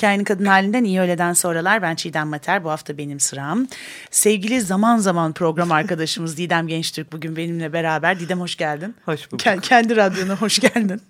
Hikayenin Kadın Halinden iyi öğleden sonralar. Ben Çiğdem Mater. Bu hafta benim sıram. Sevgili zaman zaman program arkadaşımız Didem Gençtürk bugün benimle beraber. Didem hoş geldin. Hoş bulduk. Kendi radyona hoş geldin.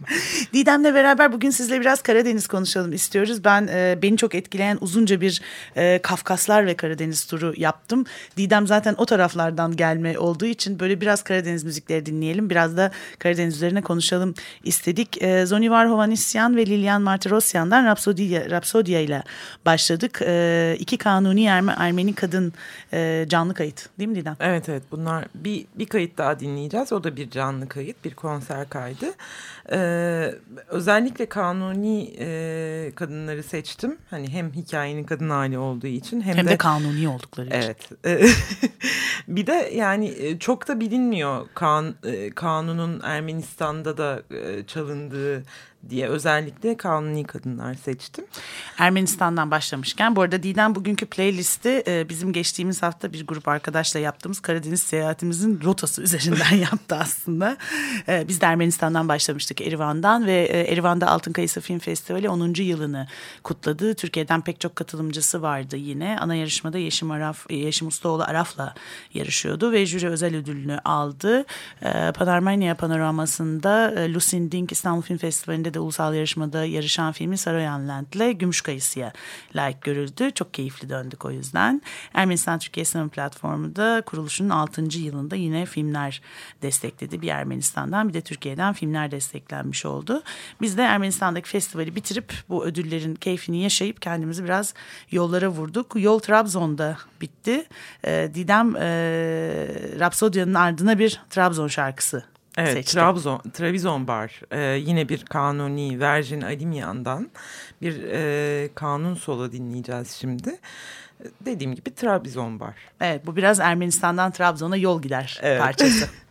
Didem'le beraber bugün sizle biraz Karadeniz konuşalım istiyoruz. Ben e, beni çok etkileyen uzunca bir e, Kafkaslar ve Karadeniz turu yaptım. Didem zaten o taraflardan gelme olduğu için böyle biraz Karadeniz müzikleri dinleyelim. Biraz da Karadeniz üzerine konuşalım istedik. E, Zonivar Hovanisyan ve Lilian Martirosyan'dan Rapsodia, Rapsodia ile başladık. E, iki kanuni Erme, Ermeni kadın e, canlı kayıt değil mi Didem? Evet evet bunlar bir, bir kayıt daha dinleyeceğiz. O da bir canlı kayıt bir konser kaydı. Ee, özellikle kanuni e, kadınları seçtim. Hani hem hikayenin kadın hali olduğu için hem, hem de, de kanuni oldukları için. Evet. bir de yani e, çok da bilinmiyor kan, e, kanunun Ermenistan'da da e, çalındığı diye özellikle kanuni kadınlar seçtim. Ermenistan'dan başlamışken bu arada Didem bugünkü playlisti e, bizim geçtiğimiz hafta bir grup arkadaşla yaptığımız Karadeniz seyahatimizin rotası üzerinden yaptı aslında. E, biz de Ermenistan'dan başlamıştık Erivan'dan ve e, Erivan'da Altın Kayısı Film Festivali 10. yılını kutladı. Türkiye'den pek çok katılımcısı vardı yine. Ana yarışmada Yeşim, Araf, Yeşim Ustaoğlu Araf'la yarışıyordu ve jüri özel ödülünü aldı. Panarmanya panoramasında Lusin Dink İstanbul Film Festivali'nde de ulusal yarışmada yarışan filmi Saroyan Land'le Gümüş Kayısı'ya layık görüldü. Çok keyifli döndük o yüzden. Ermenistan Türkiye Sinema Platformu da kuruluşunun 6. yılında yine filmler destekledi. Bir Ermenistan'dan bir de Türkiye'den filmler desteklenmiş oldu. Biz de Ermenistan'daki festivali bitirip bu ödüllerin keyfini yaşayıp kendimizi biraz yollara vurduk. Yol Trabzon'da bitti. Ee, Didem e, Rapsodya'nın ardına bir Trabzon şarkısı Evet, seçti. Trabzon, Trabzon Bar ee, yine bir kanuni Virgin Alimyan'dan bir e, kanun solo dinleyeceğiz şimdi. Dediğim gibi Trabzon Bar. Evet, bu biraz Ermenistan'dan Trabzon'a yol gider evet. parçası.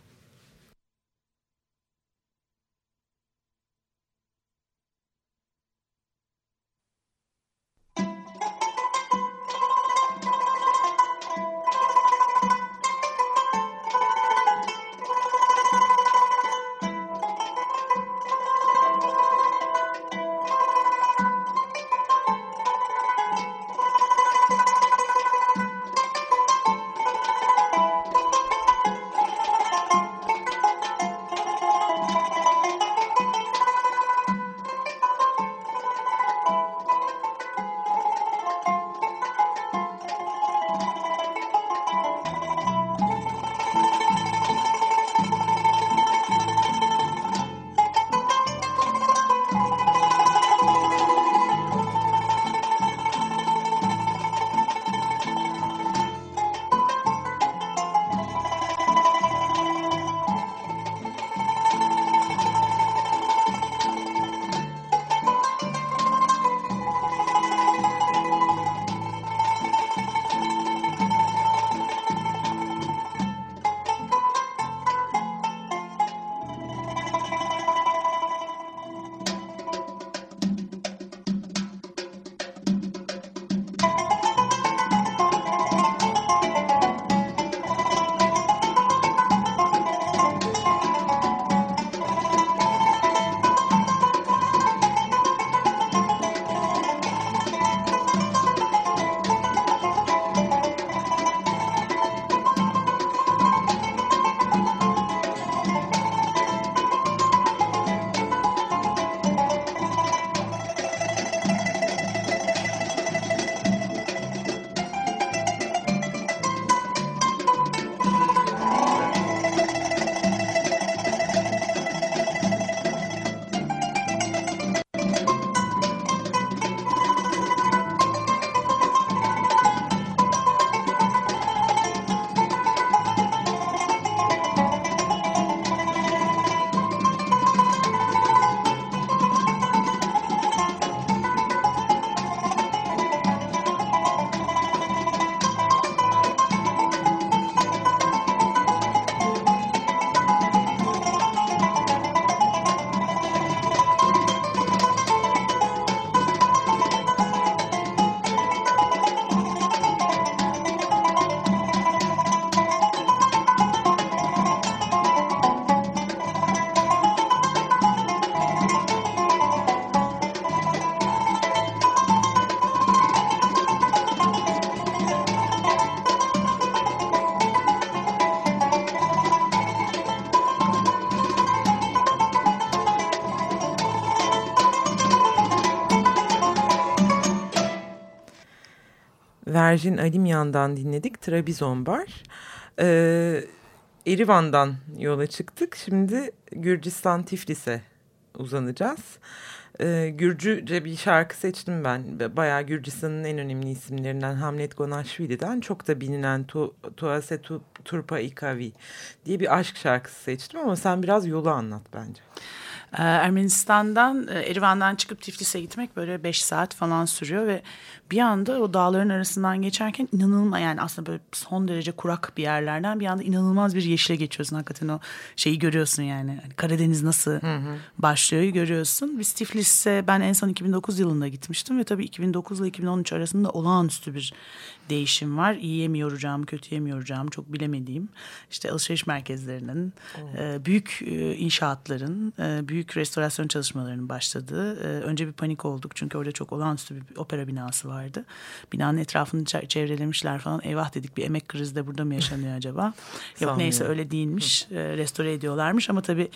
Virgin Alimyan'dan dinledik. Trabzon Bar. Ee, Erivan'dan yola çıktık. Şimdi Gürcistan Tiflis'e uzanacağız. Ee, Gürcüce bir şarkı seçtim ben. Bayağı Gürcistan'ın en önemli isimlerinden Hamlet Gonashvili'den çok da bilinen tu, Tuase tu, Turpa Ikavi diye bir aşk şarkısı seçtim ama sen biraz yolu anlat bence. Ee, Ermenistan'dan, e, Erivan'dan çıkıp Tiflis'e gitmek böyle beş saat falan sürüyor ve bir anda o dağların arasından geçerken inanılmaz yani aslında böyle son derece kurak bir yerlerden bir anda inanılmaz bir yeşile geçiyorsun. Hakikaten o şeyi görüyorsun yani. Hani Karadeniz nasıl hı hı. başlıyor görüyorsun. Biz Tiflis'e ben en son 2009 yılında gitmiştim ve tabii 2009 ile 2013 arasında olağanüstü bir değişim var. İyiye mi yoracağım, kötüye mi yoracağım çok bilemediğim. İşte alışveriş merkezlerinin, e, büyük e, inşaatların, e, büyük restorasyon çalışmalarının başladığı. E, önce bir panik olduk çünkü orada çok olağanüstü bir opera binası vardı. Binanın etrafını çevrelemişler falan. Eyvah dedik bir emek krizi de burada mı yaşanıyor acaba? Yok neyse öyle değilmiş. E, restore ediyorlarmış ama tabii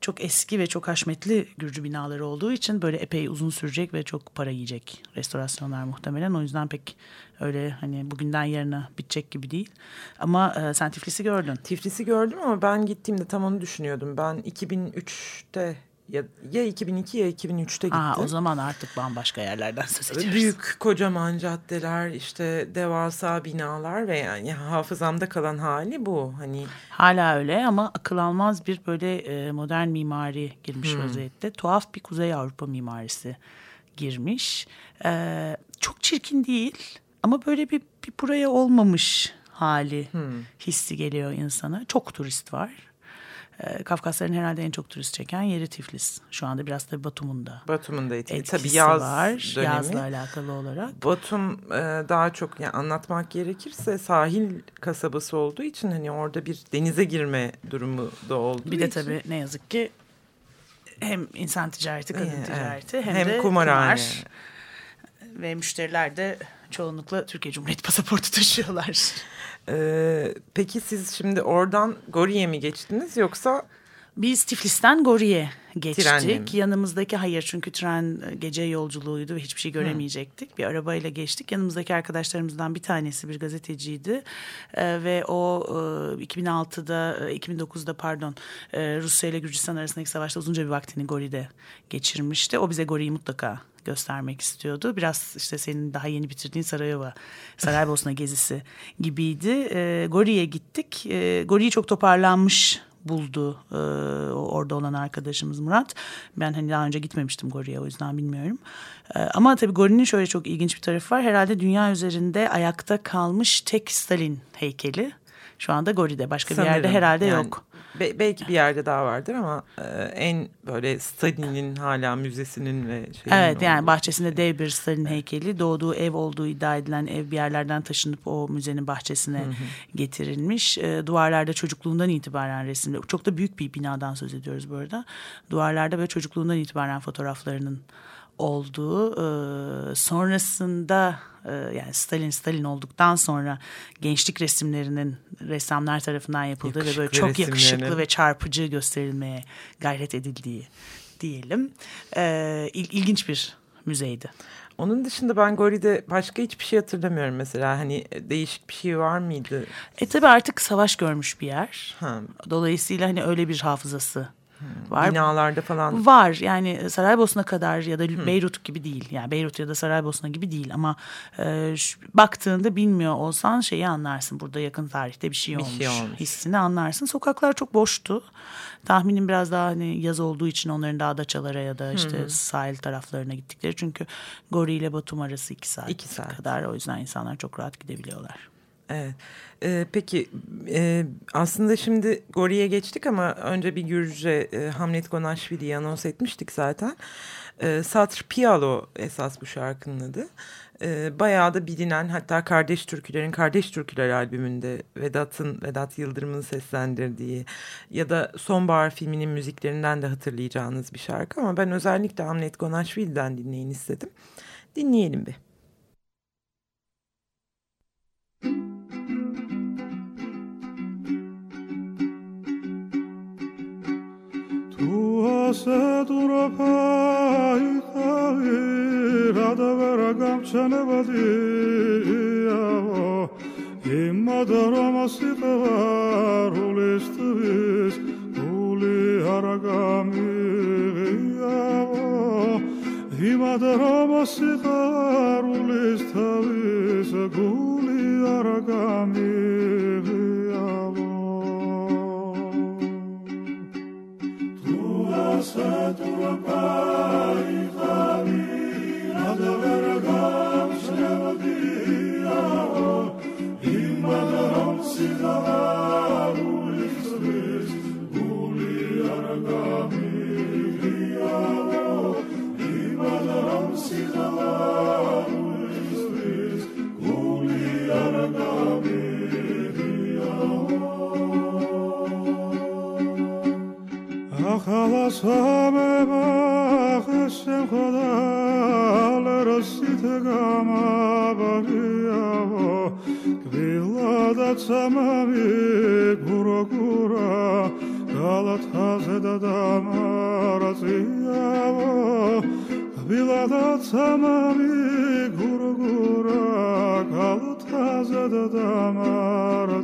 çok eski ve çok haşmetli Gürcü binaları olduğu için böyle epey uzun sürecek ve çok para yiyecek restorasyonlar muhtemelen. O yüzden pek öyle hani bugünden yarına bitecek gibi değil. Ama e, sen Tiflis'i gördün. Tiflis'i gördüm ama ben gittiğimde tam onu düşünüyordum. Ben 2003'te ya, ya 2002 ya 2003'te gittim. Aa, o zaman artık bambaşka yerlerden söz ediyoruz. Büyük kocaman caddeler işte devasa binalar ve yani hafızamda kalan hali bu. Hani Hala öyle ama akıl almaz bir böyle e, modern mimari girmiş hmm. vaziyette. Tuhaf bir Kuzey Avrupa mimarisi girmiş. Ee, çok çirkin değil ama böyle bir, bir buraya olmamış hali hmm. hissi geliyor insana. Çok turist var. Ee, Kafkasların herhalde en çok turist çeken yeri Tiflis. Şu anda biraz da Batum'un da Batum'un da etkisi. Tabii yaz var. Dönemi. Yazla alakalı olarak. Batum e, daha çok yani anlatmak gerekirse sahil kasabası olduğu için hani orada bir denize girme durumu da olduğu Bir de için. tabii ne yazık ki hem insan ticareti, kadın evet. ticareti hem, hem de kumarhane. kumar. Ve müşteriler de çoğunlukla Türkiye Cumhuriyeti pasaportu taşıyorlar. Ee, peki siz şimdi oradan Gori'ye mi geçtiniz yoksa? Biz Tiflis'ten Gori'ye geçtik. Yanımızdaki hayır çünkü tren e, gece yolculuğuydu ve hiçbir şey göremeyecektik. Hı. Bir arabayla geçtik. Yanımızdaki arkadaşlarımızdan bir tanesi bir gazeteciydi. Ee, ve o e, 2006'da, e, 2009'da pardon e, Rusya ile Gürcistan arasındaki savaşta uzunca bir vaktini Gori'de geçirmişti. O bize Gori'yi mutlaka göstermek istiyordu. Biraz işte senin daha yeni bitirdiğin Sarayova, Saraybosna gezisi gibiydi. E, Gori'ye gittik. E, Gori'yi çok toparlanmış buldu e, orada olan arkadaşımız Murat. Ben hani daha önce gitmemiştim Gori'ye o yüzden bilmiyorum. E, ama tabii Gori'nin şöyle çok ilginç bir tarafı var. Herhalde dünya üzerinde ayakta kalmış tek Stalin heykeli. Şu anda Gori'de başka Sanırım, bir yerde herhalde yani, yok. Be belki bir yerde daha vardır ama e, en böyle Stalin'in hala müzesinin ve şeyin Evet olduğu. yani bahçesinde dev bir Stalin heykeli. Doğduğu ev olduğu iddia edilen ev bir yerlerden taşınıp o müzenin bahçesine hı hı. getirilmiş. E, duvarlarda çocukluğundan itibaren resimli. Çok da büyük bir binadan söz ediyoruz bu arada. Duvarlarda ve çocukluğundan itibaren fotoğraflarının olduğu e, sonrasında yani Stalin Stalin olduktan sonra gençlik resimlerinin ressamlar tarafından yapıldığı yakışıklı ve böyle çok yakışıklı ve çarpıcı gösterilmeye gayret edildiği diyelim. E, il, ilginç bir müzeydi. Onun dışında ben Gori'de başka hiçbir şey hatırlamıyorum mesela. Hani değişik bir şey var mıydı? E tabi artık savaş görmüş bir yer. Ha. Dolayısıyla hani öyle bir hafızası var. Binalarda falan. Var yani Saraybosna kadar ya da hmm. Beyrut gibi değil. Yani Beyrut ya da Saraybosna gibi değil ama e, şu, baktığında bilmiyor olsan şeyi anlarsın. Burada yakın tarihte bir şey, bir olmuş, şey olmuş. Hissini anlarsın. Sokaklar çok boştu. Tahminim biraz daha hani yaz olduğu için onların daha daçalara ya da işte hmm. sahil taraflarına gittikleri. Çünkü Gori ile Batum arası iki saat, iki saat kadar. O yüzden insanlar çok rahat gidebiliyorlar. Evet. Ee, peki e, aslında şimdi Gori'ye geçtik ama önce bir Gürcü e, Hamlet Gonashvili'yi anons etmiştik zaten. E, Satr Pialo esas bu şarkının adı. E, bayağı da bilinen hatta Kardeş Türküler'in Kardeş Türküler albümünde Vedat'ın Vedat Yıldırım'ın seslendirdiği ya da Sonbahar filminin müziklerinden de hatırlayacağınız bir şarkı ama ben özellikle Hamlet Gonashvili'den dinleyin istedim. Dinleyelim bir. se durpai ესეთურაფა იყავი რადავერა გამჩნებადიაო იმადა რომ სიყარულისთვის გული არ გამიღიაო იმადა რომ სიყარულისთვის თავის გული არ გამიღიაო To to abide. ალასვაბება ხშემხდალ როსით გამაბიავო გვილადა სამავი გუროგურა გალათხაზე და დამარაზიავო გვილადა სამავი გუროგურა გალათხაზე და დამარაზიავო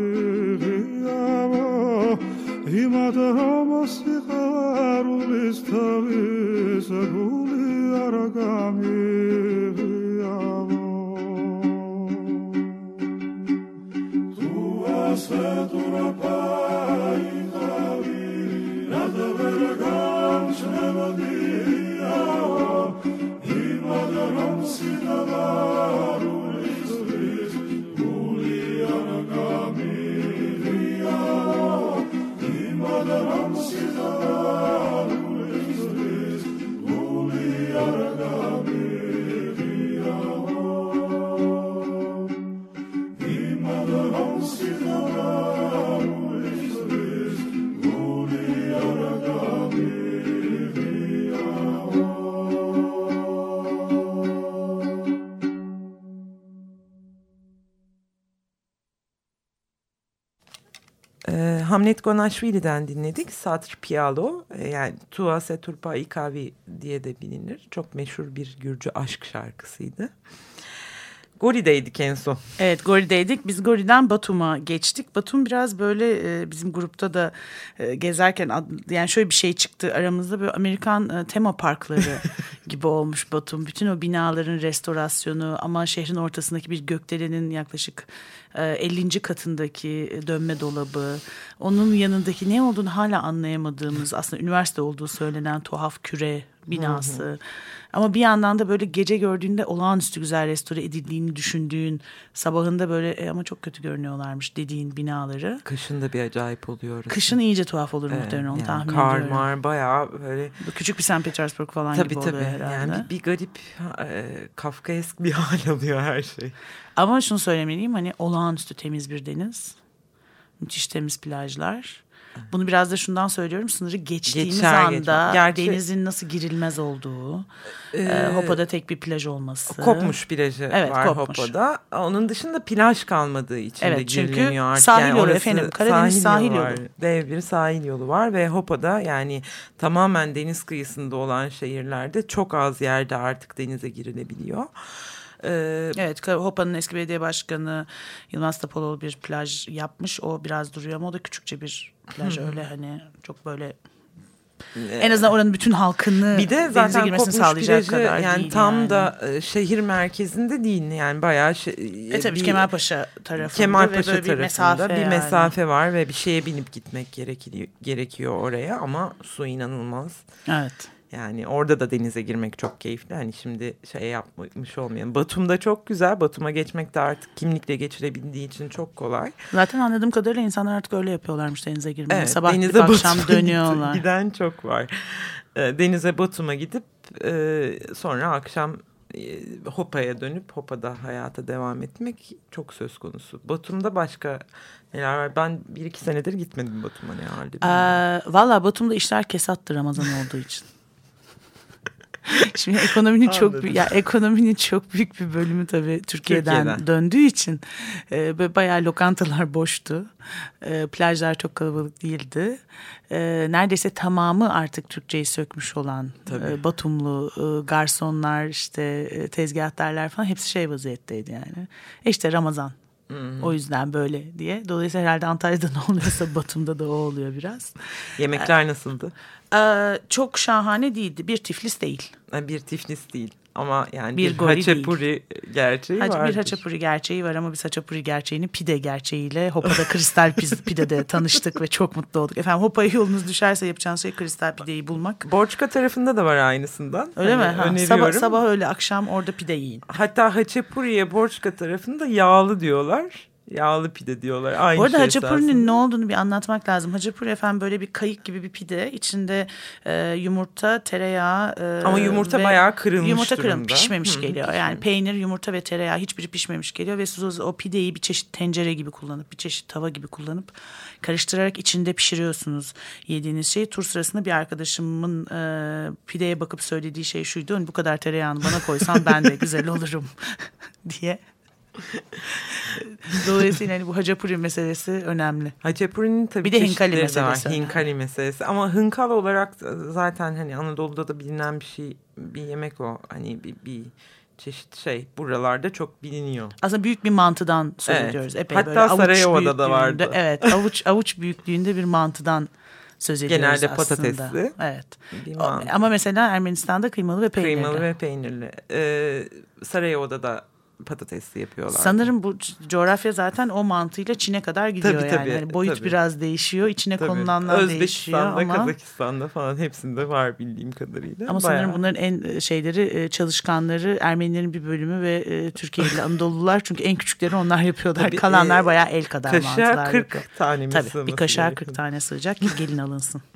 იმად ამასიყარულის თავის გული არ გამიღიავო Imad Ram Sinavar Ee, Hamlet Gonaşvili'den dinledik. Satr Pialo e, yani Tua Seturpa Ikavi diye de bilinir. Çok meşhur bir Gürcü aşk şarkısıydı. Gori'deydik en son. Evet Gori'deydik. Biz Gori'den Batum'a geçtik. Batum biraz böyle e, bizim grupta da e, gezerken yani şöyle bir şey çıktı aramızda böyle Amerikan e, tema parkları gibi olmuş Batum. Bütün o binaların restorasyonu ama şehrin ortasındaki bir gökdelenin yaklaşık e, 50. katındaki dönme dolabı. Onun yanındaki ne olduğunu hala anlayamadığımız aslında üniversite olduğu söylenen tuhaf küre binası. Ama bir yandan da böyle gece gördüğünde olağanüstü güzel restore edildiğini düşündüğün sabahında böyle "E, ama çok kötü görünüyorlarmış dediğin binaları. Kışın da bir acayip oluyor. Kışın iyice tuhaf olur Evet, muhtemelen onu yani tahmin kar ediyorum. mar bayağı böyle küçük bir St. Petersburg falan tabii gibi tabii oluyor herhalde. yani bir, bir garip e, kafkaesk bir hal alıyor her şey. Ama şunu söylemeliyim hani olağanüstü temiz bir deniz. Müthiş temiz plajlar. Bunu biraz da şundan söylüyorum sınırı geçtiğimiz Geçer anda. Gerçi- denizin nasıl girilmez olduğu. Ee, e, Hopa'da tek bir plaj olması. Kopmuş plajı Evet, var kopmuş. Hopa'da. Onun dışında plaj kalmadığı için Evet, de çünkü girilemiyor artık. sahil yolu orası efendim, Karadeniz sahil var. yolu. Dev bir sahil yolu var ve Hopa'da yani tamamen deniz kıyısında olan şehirlerde çok az yerde artık denize girilebiliyor. Ee, Evet Hopa'nın eski belediye başkanı Yılmaz Tapaloğlu bir plaj yapmış. O biraz duruyor ama o da küçükçe bir plaj öyle hani çok böyle en azından oranın bütün halkını Bir de zaten girmesini sağlayacak plajı kadar yani değil tam yani. da e, şehir merkezinde değil yani bayağı şey, E tabii bir- Kemalpaşa tarafında Kemalpaşa ve böyle bir tarafında mesafe, bir yani. mesafe var ve bir şeye binip gitmek gerekiyor, gerekiyor oraya ama su inanılmaz. Evet. Yani orada da denize girmek çok keyifli. Hani şimdi şey yapmış olmayalım. Batum'da çok güzel. Batum'a geçmek de artık kimlikle geçirebildiği için çok kolay. Zaten anladığım kadarıyla insanlar artık öyle yapıyorlarmış denize girmeye. Evet, Sabah denize gidip akşam dönüyorlar. Giden çok var. E, Denize Batum'a gidip e, sonra akşam e, Hopa'ya dönüp Hopa'da hayata devam etmek çok söz konusu. Batum'da başka neler var? Ben bir iki senedir gitmedim Batum'a ne halde. Ee, Valla Batum'da işler kesattı Ramazan olduğu için. Şimdi ekonominin çok ya ekonominin çok büyük bir bölümü tabii Türkiye'den, Türkiye'den. döndüğü için e, bayağı lokantalar boştu. E, plajlar çok kalabalık değildi. E, neredeyse tamamı artık Türkçeyi sökmüş olan Tabii. e, Batumlu e, garsonlar işte e, tezgahtarlar falan hepsi şey vaziyetteydi yani. E işte Ramazan. O yüzden böyle diye. Dolayısıyla herhalde Antalya'da ne oluyorsa Batum'da da o oluyor biraz. Yemekler nasıldı? Ee, çok şahane değildi. Bir Tiflis değil. Bir Tiflis değil ama yani Bir bir, haçapuri gerçeği Hacı vardır. bir haçapuri gerçeği var ama biz haçapuri gerçeğini pide gerçeğiyle Hopa'da kristal pidede tanıştık ve çok mutlu olduk. Efendim Hopa'ya yolunuz düşerse yapacağınız şey kristal pideyi bulmak. Borçka tarafında da var aynısından. Öyle Hani mi? Ha, öneriyorum. sabah, sabah öyle akşam orada pide yiyin. Hatta Haçapuri'ye Borçka tarafında yağlı diyorlar. Yağlı pide diyorlar. Aynı Bu arada şey haçapuri'nin ne olduğunu bir anlatmak lazım. Haçapuri efendim böyle bir kayık gibi bir pide. İçinde e, yumurta, tereyağı e, Ama yumurta ve- bayağı kırılmış Yumurta kırılmış, pişmemiş Hı, geliyor. Yani peynir, yumurta ve tereyağı hiçbiri pişmemiş geliyor. Ve siz o, o pideyi bir çeşit tencere gibi kullanıp, bir çeşit tava gibi kullanıp karıştırarak içinde pişiriyorsunuz yediğiniz şeyi. Tur sırasında bir arkadaşımın e, pideye bakıp söylediği şey şuydu. "Hani Bu kadar tereyağını bana koysan ben de güzel olurum diye. Dolayısıyla hani bu hacapuri meselesi önemli. Haçapuri'nin tabii Bir de hinkali de var. meselesi. Hinkali meselesi. Ama hınkal olarak zaten hani Anadolu'da da bilinen bir şey, bir yemek o. Hani bir, bir çeşit şey. Buralarda çok biliniyor. Aslında büyük bir mantıdan söz Evet. ediyoruz. Epey Hatta böyle Sarayova'da da vardı. Evet avuç avuç büyüklüğünde bir mantıdan söz ediyoruz Genelde aslında. patatesli. Evet. O-. Ama mesela Ermenistan'da kıymalı ve peynirli. Kıymalı ve peynirli. Ee, Sarayova'da da patatesli yapıyorlar. Sanırım bu coğrafya zaten o mantığıyla Çin'e kadar gidiyor Tabii, yani. tabii, Hani boyut tabii. biraz değişiyor. içine Tabii. konulanlar değişiyor Özbekistan'da, ama Kazakistan'da falan hepsinde var bildiğim kadarıyla. ama sanırım Bayağı. bunların en e, şeyleri e, çalışkanları Ermenilerin bir bölümü ve e, Türkiye'li Anadolular çünkü en küçükleri onlar yapıyorlar. Tabii, Kalanlar e, bayağı el kadar Kaşığa mantılar 40 yapıyor. tane mi Tabii bir kaşığa gerekiyor? 40 tane sığacak ki gelin alınsın.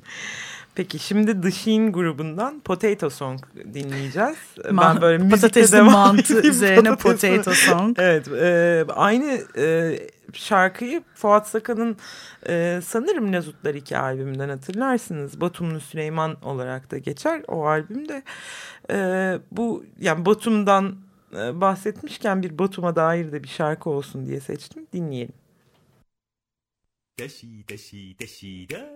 Peki şimdi The Sheen grubundan Potato Song dinleyeceğiz. Ben böyle müzikle devam mantı üzerine Patatesli- potato song. Evet e, aynı e, şarkıyı Fuat Sakan'ın e, sanırım Lazutlar 2 albümünden hatırlarsınız. Batumlu Süleyman olarak da geçer o albümde. E, bu yani Batum'dan e, bahsetmişken bir Batum'a dair de bir şarkı olsun diye seçtim. Dinleyelim. Deşi deşi deşi de.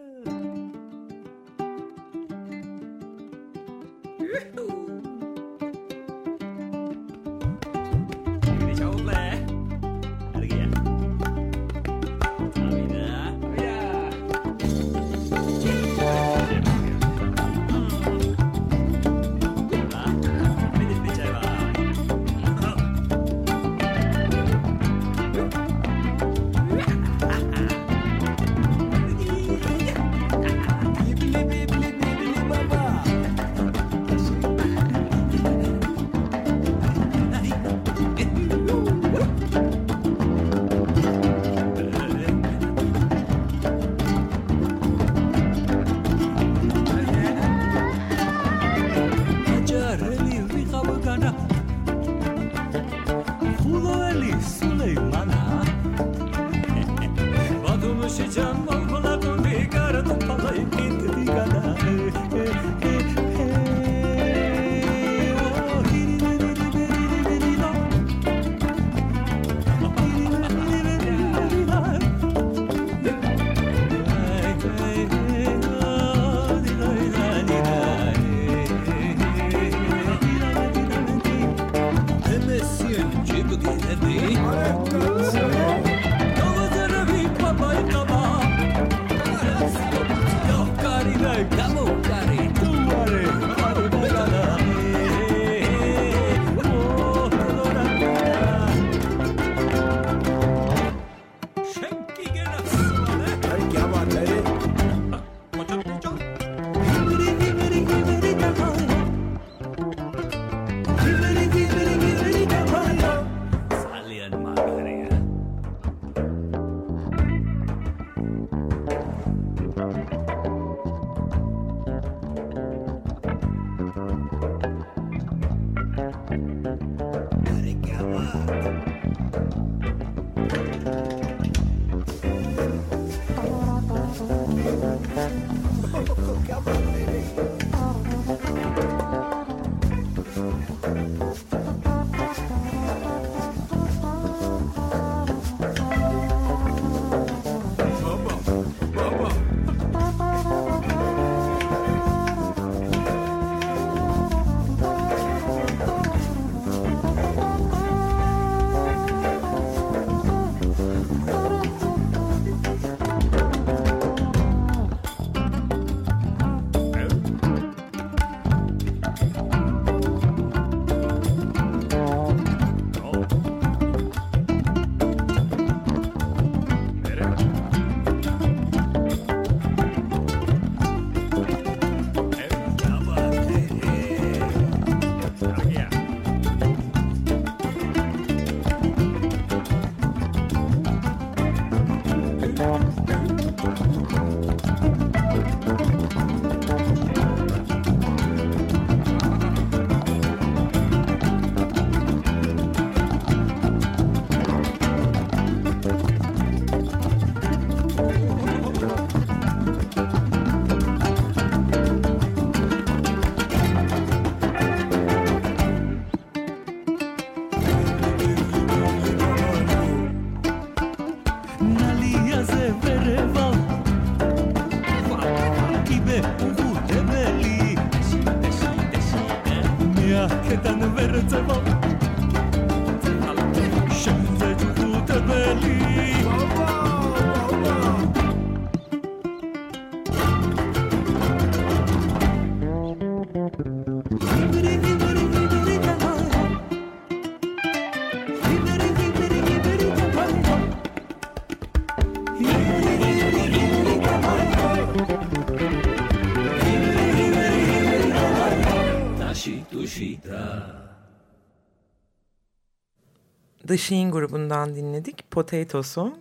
The Sheen grubundan dinledik. Potato Song.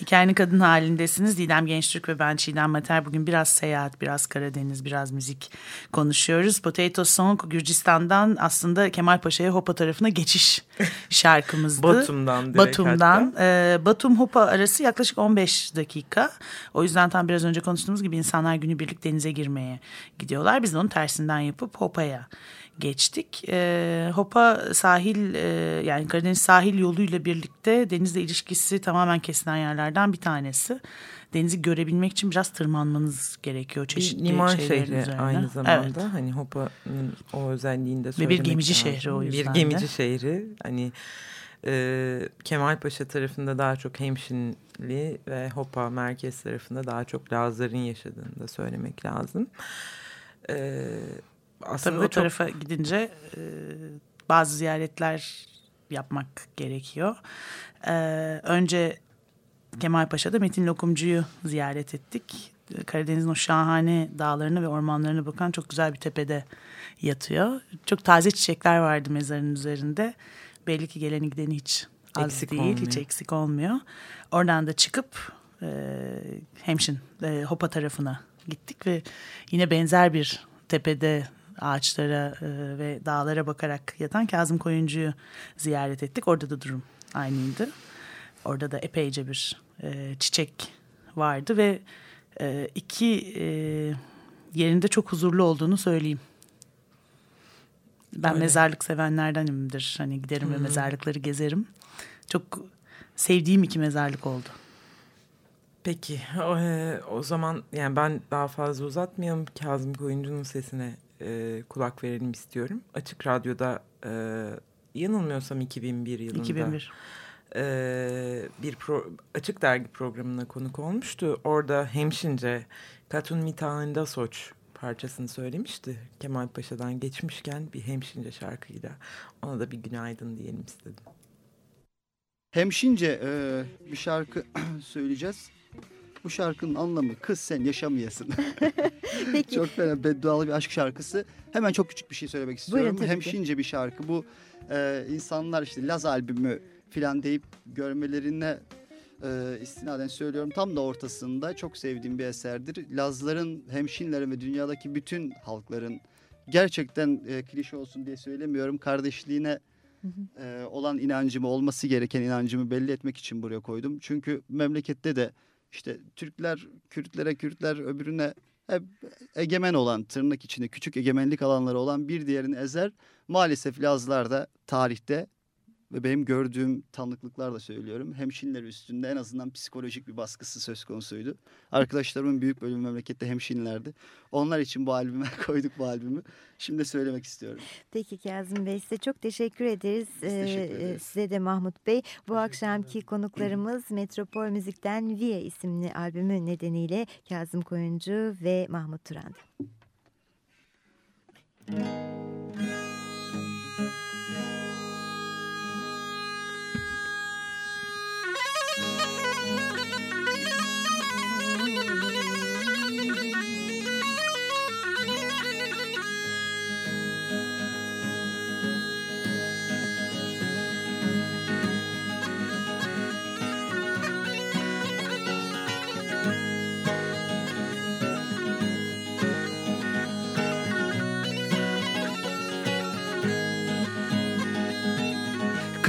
Hikayenin kadın halindesiniz. Didem Gençtürk ve ben Çiğdem Mater. Bugün biraz seyahat, biraz Karadeniz, biraz müzik konuşuyoruz. Potato Song Gürcistan'dan aslında Kemal Paşa'ya Hopa tarafına geçiş şarkımızdı. Batum'dan direkt Batum'dan. Ee, Batum Hopa arası yaklaşık 15 dakika. O yüzden tam biraz önce konuştuğumuz gibi insanlar günübirlik denize girmeye gidiyorlar. Biz de onun tersinden yapıp Hopa'ya geçtik. Ee, Hopa sahil e, yani Karadeniz sahil yoluyla birlikte denizle ilişkisi tamamen kesilen yerlerden bir tanesi. Denizi görebilmek için biraz tırmanmanız gerekiyor Bir çeşitli liman şeylerin şehri üzerine. aynı Evet. zamanda. Hani Hopa'nın o özelliğini de bir söylemek gemici lazım. şehri o yüzden Bir de. gemici şehri. Hani e, Kemalpaşa tarafında daha çok Hemşinli ve Hopa merkez tarafında daha çok Lazların yaşadığını da söylemek lazım. E, aslında Tabii o çok tarafa gidince e, bazı ziyaretler yapmak gerekiyor. E, önce Kemalpaşa'da Metin Lokumcu'yu ziyaret ettik. Karadeniz'in o şahane dağlarını ve ormanlarına bakan çok güzel bir tepede yatıyor. Çok taze çiçekler vardı mezarın üzerinde. Belli ki geleni gideni hiç az Eksik değil, hiç olmuyor. eksik olmuyor. Oradan da çıkıp e, Hemşin, e, Hopa tarafına gittik ve yine benzer bir tepede ağaçlara e, ve dağlara bakarak yatan Kazım Koyuncu'yu ziyaret ettik. Orada da durum aynıydı. Orada da epeyce bir e, çiçek vardı ve e, iki e, yerinde çok huzurlu olduğunu söyleyeyim. Ben Öyle. mezarlık sevenlerdenimdir. Hani giderim ve mezarlıkları gezerim. Çok sevdiğim iki mezarlık oldu. Peki o, o zaman yani ben daha fazla uzatmayalım. Kazım Koyuncu'nun sesine e, kulak verelim istiyorum. Açık Radyo'da e, yanılmıyorsam 2001 yılında 2001. e, bir pro, açık dergi programına konuk olmuştu. Orada hemşince Katun Mitahında Soç parçasını söylemişti. Kemal Paşa'dan geçmişken bir hemşince şarkıyla. Ona da bir günaydın diyelim istedim. Hemşince e, bir şarkı söyleyeceğiz. Bu şarkının anlamı kız sen yaşamayasın. Peki. çok fena beddualı bir aşk şarkısı. Hemen çok küçük bir şey söylemek istiyorum. Buyurun, tabii ki. Hemşince bir şarkı. Bu e, insanlar işte Laz albümü filan deyip görmelerine e, istinaden söylüyorum. Tam da ortasında çok sevdiğim bir eserdir. Lazların, hemşinlerin ve dünyadaki bütün halkların gerçekten e, klişe olsun diye söylemiyorum. Kardeşliğine e, olan inancımı, olması gereken inancımı belli etmek için buraya koydum. Çünkü memlekette de işte Türkler, Kürtlere, Kürtler öbürüne egemen olan, tırnak içinde küçük egemenlik alanları olan bir diğerini ezer. Maalesef Lazlar da tarihte ve benim gördüğüm tanıklıklarla söylüyorum. Hemşinler üstünde en azından psikolojik bir baskısı söz konusuydu. Arkadaşlarımın büyük bölümü memlekette hemşinlerdi. Onlar için bu albüme koyduk bu albümü. Şimdi söylemek istiyorum. Peki Kazım Bey size çok teşekkür ederiz. Biz teşekkür Ee, ederiz. Size de Mahmut Bey. Bu akşamki konuklarımız Metropol Müzik'ten Via isimli albümü nedeniyle Kazım Koyuncu ve Mahmut Turan'dı.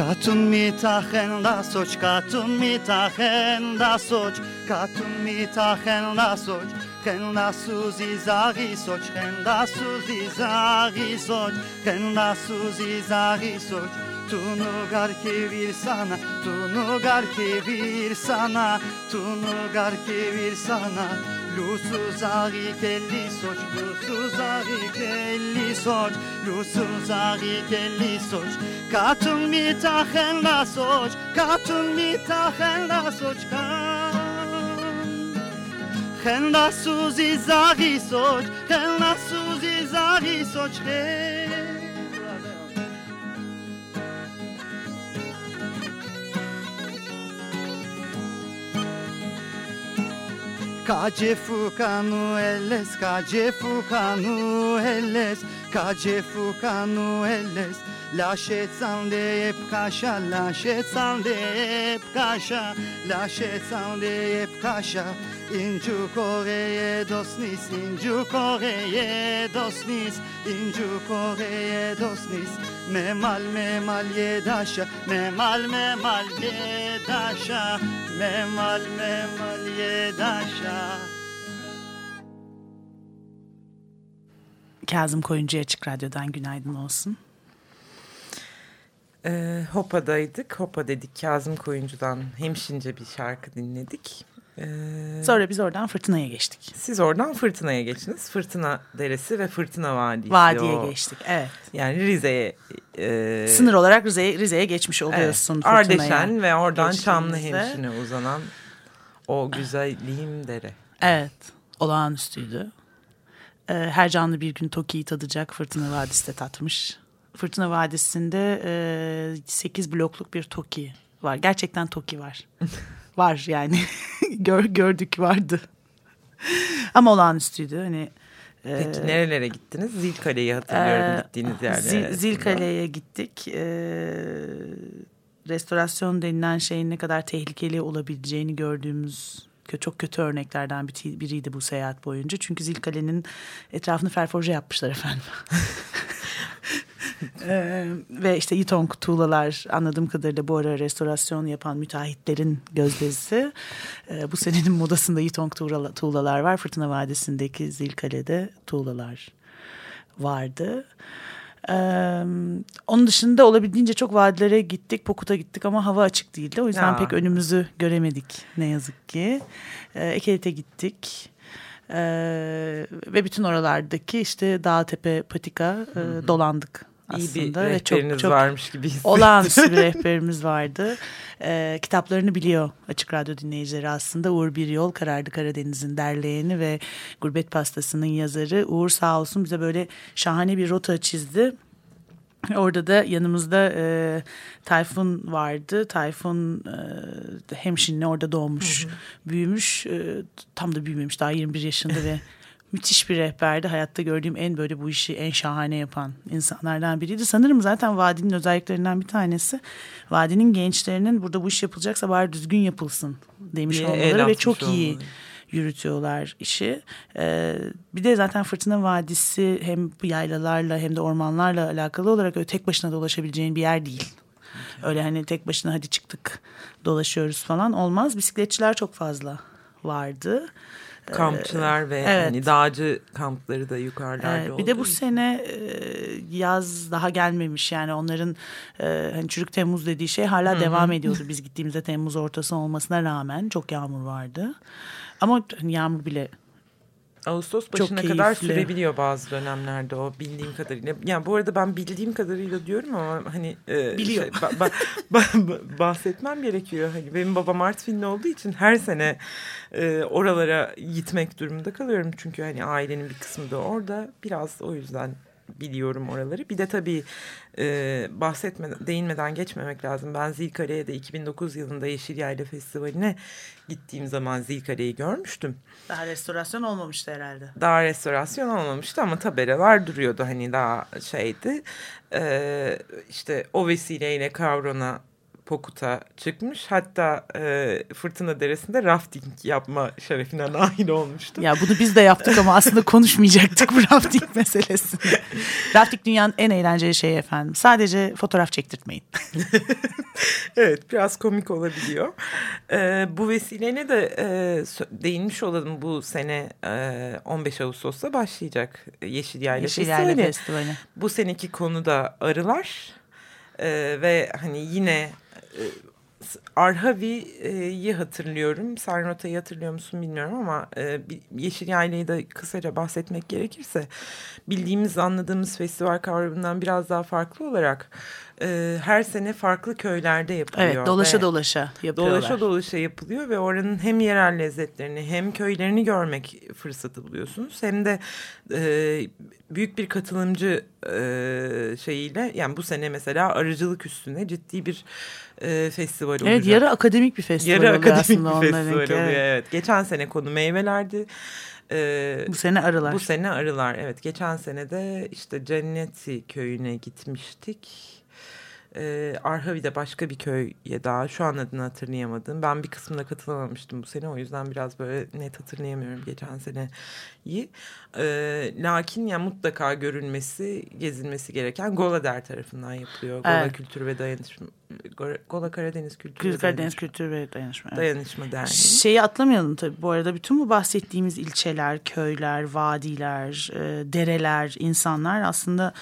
Katun mitachen da soç, katun mitachen da soç, katun mitachen da soç, ken da suzi zagi soç, ken da suzi zagi soç, ken da suzi zagi soç, Tunu garki bir sana Tunu garki bir sana Tunu garki bir sana Lusuz aği kelli soç Lusuz aği kelli soç Lusuz Katun mi tahen la soç Katun mi tahen la soç Kan Hen la suzi zagi soç Hen la suzi zagi soç Hey Cagefu ca nu eles, cagefu ca nu eles. Kacefuk anueles Lashetzan deyep kaşa Lashetzan deyep kaşa Lashetzan deyep kaşa Incu Koreye dosnis Incu Koreye dosnis Incu Koreye dosnis. Memal memal yedaşa Memal memal yedaşa Memal memal yedaşa Kazım Koyuncu Açık Radyo'dan günaydın olsun. Ee, Hopa'daydık. Hopa dedik Kazım Koyuncu'dan hemşince bir şarkı dinledik. Ee, Sonra biz oradan Fırtına'ya geçtik. siz oradan Fırtına'ya geçtiniz. Fırtına Deresi ve Fırtına Vadisi. Vadiye o. geçtik. Evet. Yani Rize'ye. e, Sınır olarak Rize'ye Rize'ye geçmiş evet, oluyorsun Fırtına'ya. Ardeşen ve oradan geçtiğimizde. Çamlıhemşin'e uzanan o güzelliğim dere. Evet. Olağanüstüydü. Ee, her canlı bir gün Toki'yi tadacak Fırtına Vadisi de tatmış. Fırtına Vadisi'nde e, 8 blokluk bir Toki var. Gerçekten Toki var. var yani. Gör, gördük vardı. Ama olağanüstüydü. Hani e, Peki nerelere gittiniz? Zilkale'yi hatırlıyorum Ee, gittiğiniz yerlere. Zil. Zilkale'ye gittik. Ee, restorasyon denilen şeyin ne kadar tehlikeli olabileceğini gördüğümüz çok kötü örneklerden bir- biriydi bu seyahat boyunca. Çünkü Zilkale'nin etrafını ferforje yapmışlar efendim. Ee, ve işte Yitong tuğlalar anladığım kadarıyla bu ara restorasyon yapan müteahhitlerin gözdesi. Ee, bu senenin modasında Yitong tuğla, tuğlalar var. Fırtına Vadisi'ndeki Zilkale'de tuğlalar vardı. Ee, onun dışında olabildiğince çok vadilere gittik. Pokut'a gittik ama hava açık değildi. O yüzden Ya. pek önümüzü göremedik ne yazık ki. Ee, Ekelit'e gittik. Ee, ve bütün oralardaki işte dağ tepe patika e, dolandık İyi aslında. bir ve çok, rehberiniz çok varmış gibi hissettim. Olağanüstü bir rehberimiz vardı. Ee, kitaplarını biliyor Açık Radyo dinleyicileri aslında. Uğur Bir Yol Karardı Karadeniz'in derleyeni ve Gurbet Pastası'nın yazarı. Uğur sağ olsun bize böyle şahane bir rota çizdi. Orada da yanımızda e, Tayfun vardı. Tayfun e, hemşinli orada doğmuş, büyümüş. E, tam da büyümemiş daha 21 yaşında ve müthiş bir rehberdi. Hayatta gördüğüm en böyle bu işi en şahane yapan insanlardan biriydi. Sanırım zaten vadinin özelliklerinden bir tanesi. Vadinin gençlerinin burada bu iş yapılacaksa bari düzgün yapılsın demiş el olmaları ve çok iyi olmaları. yürütüyorlar işi. Ee, bir de zaten Fırtına Vadisi hem bu yaylalarla hem de ormanlarla alakalı olarak öyle tek başına dolaşabileceğin bir yer değil. Öyle hani tek başına hadi çıktık dolaşıyoruz falan olmaz. Bisikletçiler çok fazla vardı. Kampçılar ve evet. hani dağcı kampları da yukarılarda Evet, olduğu bir de bu sene e, yaz daha gelmemiş yani onların e, hani çürük Temmuz dediği şey hala devam ediyordu. Biz gittiğimizde Temmuz ortası olmasına rağmen çok yağmur vardı. Ama hani yağmur bile Ağustos Çok başına kadar keyifli. sürebiliyor bazı dönemlerde o bildiğim kadarıyla. Yani bu arada ben bildiğim kadarıyla diyorum ama hani e, Biliyor. şey, ba- ba- ba- bahsetmem gerekiyor. Hani benim babam Artvinli olduğu için her sene e, oralara gitmek durumunda kalıyorum. Çünkü hani ailenin bir kısmı da orada. Biraz o yüzden biliyorum oraları. Bir de tabii e, bahsetmeden, değinmeden geçmemek lazım. Ben Zilkale'ye de 2009 yılında Yeşil Yayla Festivali'ne gittiğim zaman Zilkale'yi görmüştüm. daha restorasyon olmamıştı herhalde. Daha restorasyon olmamıştı ama tabelalar duruyordu hani daha şeydi. Ee, işte o vesileyle Kavron'a Pokut'a çıkmış. Hatta e, Fırtına Deresi'nde rafting yapma şerefine nail olmuştum. Ya bunu biz de yaptık ama aslında konuşmayacaktık bu rafting meselesini. rafting dünyanın en eğlenceli şeyi efendim. Sadece fotoğraf çektirtmeyin. Evet biraz komik olabiliyor. Ee, bu vesileyle de e, değinmiş olalım bu sene e, 15 Ağustos'ta başlayacak Yeşil Yayla Yeşil Festivali. Yayla Festivali. Bu seneki konu da arılar. E, ve hani yine e, Arhavi'yi hatırlıyorum. Sarnota'yı hatırlıyor musun bilmiyorum ama e, Yeşil Yayla'yı da kısaca bahsetmek gerekirse bildiğimiz anladığımız festival kavramından biraz daha farklı olarak e, her sene farklı köylerde yapılıyor. Evet dolaşa dolaşa yapıyorlar. Dolaşa dolaşa yapılıyor ve oranın hem yerel lezzetlerini hem köylerini görmek fırsatı buluyorsunuz. Hem de e, büyük bir katılımcı e, şeyiyle yani bu sene mesela arıcılık üstüne ciddi bir e, festival olacak. Evet yarı akademik bir festival Yarı oluyor akademik aslında bir festival oluyor evet. evet. Geçen sene konu meyvelerdi. Ee, Bu sene arılar. bu sene arılar evet. Geçen sene de işte Cenneti köyüne gitmiştik. Ee, Arhavi'de başka bir köye daha şu an adını hatırlayamadım. Ben bir kısmına katılamamıştım bu sene o yüzden biraz böyle net hatırlayamıyorum geçen seneyi. Ee, lakin ya mutlaka görülmesi, gezilmesi gereken Golader tarafından yapılıyor. Gola Evet. Kültür ve Dayanışma, Gola- Karadeniz Kültür Kültür ve Karadeniz Dayanışma, Kültür ve Dayanışma. evet. Dayanışma Derneği. Şeyi atlamayalım tabii bu arada bütün bu bahsettiğimiz ilçeler, köyler, vadiler, e, dereler, insanlar aslında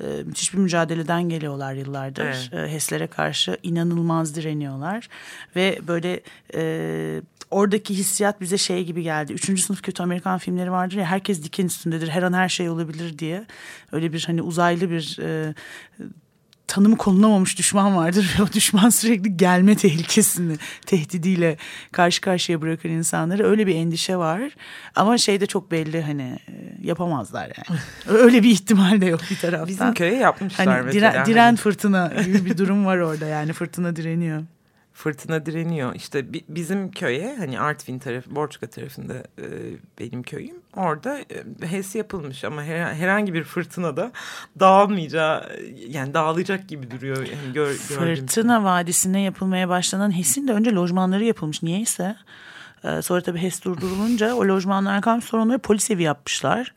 e, müthiş bir mücadeleden geliyorlar yıllardır. Evet. E, HES'lere karşı inanılmaz direniyorlar ve böyle e, oradaki hissiyat bize şey gibi geldi. Üçüncü sınıf kötü Amerikan filmleri vardır ya herkes diken üstündedir her an her şey olabilir diye. Öyle bir hani uzaylı bir e, tanımı konulamamış düşman vardır ve o düşman sürekli gelme tehlikesini, tehdidiyle karşı karşıya bırakır insanları. Öyle bir endişe var. Ama şey de çok belli hani e, yapamazlar yani. Öyle bir ihtimal de yok bir taraftan. Bizim köye yapmışlar hani mesela. diren, diren Hani fırtına gibi bir durum var orada yani fırtına direniyor. Fırtına direniyor. İşte bi- bizim köye hani Artvin tarafı, Borçka tarafında e, benim köyüm. Orada e, HES yapılmış ama her- herhangi bir fırtınada dağılmayacağı yani dağılacak gibi duruyor. Yani gör, Fırtına Vadisi'ne yapılmaya başlanan HES'in de önce lojmanları yapılmış. Niyeyse. Ee, sonra tabii HES durdurulunca o lojmanlar kalmış sonra onları polis evi yapmışlar.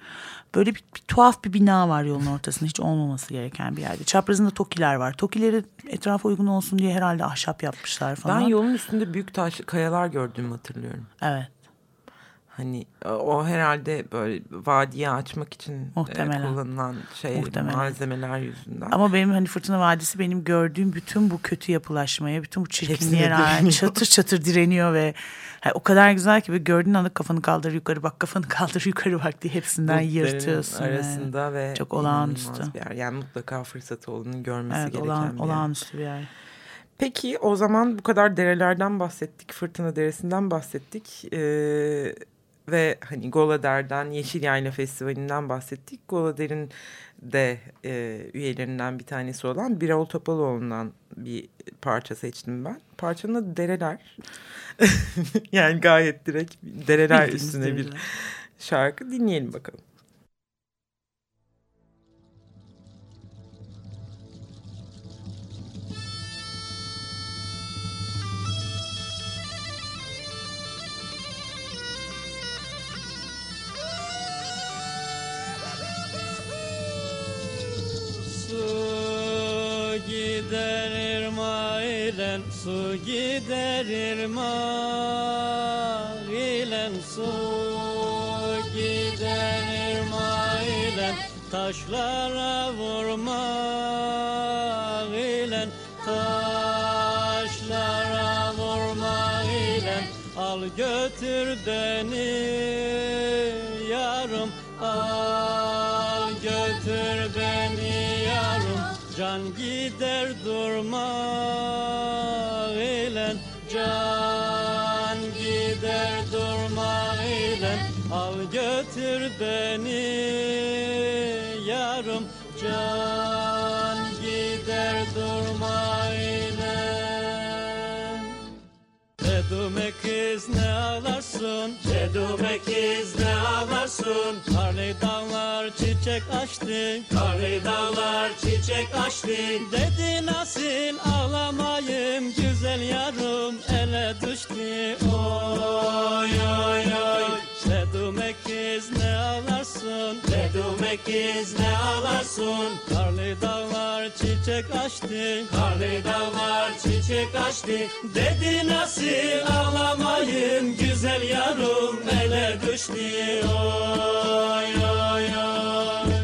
Böyle bir, bir tuhaf bir bina var yolun ortasında hiç olmaması gereken bir yerde. Çaprazında tokiler var. Tokileri etrafa uygun olsun diye herhalde ahşap yapmışlar falan. Ben yolun üstünde büyük taş kayalar gördüğümü hatırlıyorum. Evet. Hani o- o herhalde böyle vadiye açmak için e, Muhtemelen. kullanılan şey Muhtemelen. malzemeler yüzünden. Ama benim hani Fırtına Vadisi benim gördüğüm bütün bu kötü yapılaşmaya, bütün bu çirkinliğe rağmen çatır çatır direniyor ve ha, o kadar güzel ki bir gördüğün anda kafanı kaldır yukarı bak kafanı kaldır yukarı bak diye hepsinden yırtıyorsun. yani. arasında ve Çok olağanüstü. bir yer. Yani mutlaka fırsatı olanın görmesi Evet gereken olağan, bir yer. olağanüstü bir yer. Peki o zaman bu kadar derelerden bahsettik, Fırtına Deresi'nden bahsettik ee, ve hani Golader'den, Yeşil Yayla Festivali'nden bahsettik. Golader'in de e, üyelerinden bir tanesi olan Birol Topaloğlu'ndan bir parça seçtim ben. Parçanın adı Dereler. yani gayet direkt dereler üstüne bir şarkı dinleyelim bakalım. Gider irmak ile su gider irmak ile su gider irmak ile taşlara vurmak ile taşlara vurmak ile. Al götür beni yarım al götür beni can gider durma ile can gider durma ile al götür beni yarım can Dedume kız ne ağlarsın? Dedume kız ne ağlarsın? Karlı dağlar çiçek açtı. Karlı dağlar çiçek açtı. Dedi nasıl ağlamayım Kız ne ağlarsın Karlı dağlar çiçek açtı. Karlı dağlar çiçek açtı. Dedi nasıl ağlamayın Güzel yarım ele düştü. Oy oy oy